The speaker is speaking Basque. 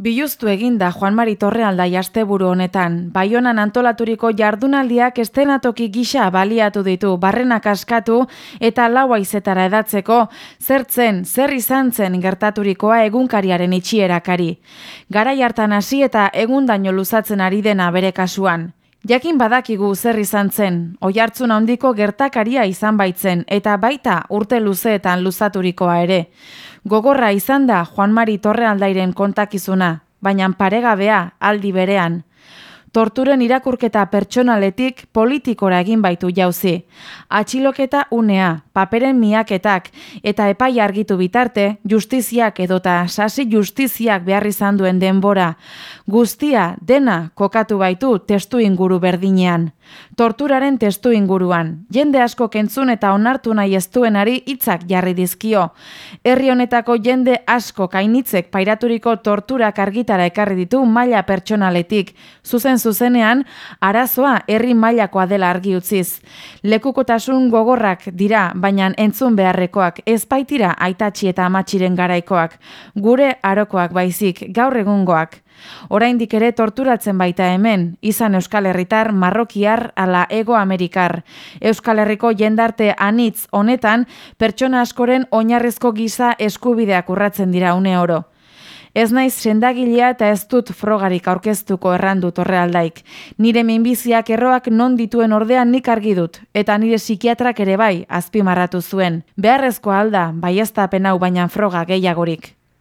Biluztu eginda Juan Mari Torrealda jasteburu honetan, Baionan antolaturiko jardunaldiak estenatoki gisa baliatu ditu, barrenak askatu eta laua izetara edatzeko, zertzen, zer izan zen gertaturikoa egunkariaren itxierakari. Gara hartan hasi eta egundaino luzatzen ari dena bere kasuan. Jakin badakigu zer izan zen, oi hartzun handiko gertakaria izan baitzen eta baita urte luzeetan luzaturikoa ere. Gogorra izan da Juan Mari Torrealdairen kontakizuna, baina paregabea aldi berean. Torturen irakurketa pertsonaletik politikora egin baitu jauzi. Atxiloketa unea, paperen miaketak eta epai argitu bitarte, justiziak edota sasi justiziak behar izan duen denbora. Guztia, dena, kokatu baitu testu inguru berdinean. Torturaren testu inguruan, jende asko kentzun eta onartu nahi ez duenari hitzak jarri dizkio. Herri honetako jende asko kainitzek pairaturiko torturak argitara ekarri ditu maila pertsonaletik, zuzen zuzenean, arazoa herri mailakoa dela argi utziz. Lekukotasun gogorrak dira, baina entzun beharrekoak, ez baitira aitatxi eta amatxiren garaikoak, gure arokoak baizik, gaur egungoak. Oraindik ere torturatzen baita hemen, izan Euskal Herritar, Marrokiar, ala Ego Amerikar. Euskal Herriko jendarte anitz honetan, pertsona askoren oinarrezko giza eskubideak urratzen dira une oro. Ez naiz sendagilea eta ez dut frogarik aurkeztuko errandu torrealdaik. Nire minbiziak erroak non dituen ordean nik argi dut, eta nire psikiatrak ere bai azpimarratu zuen. Beharrezko alda, bai ez hau baina froga gehiagorik.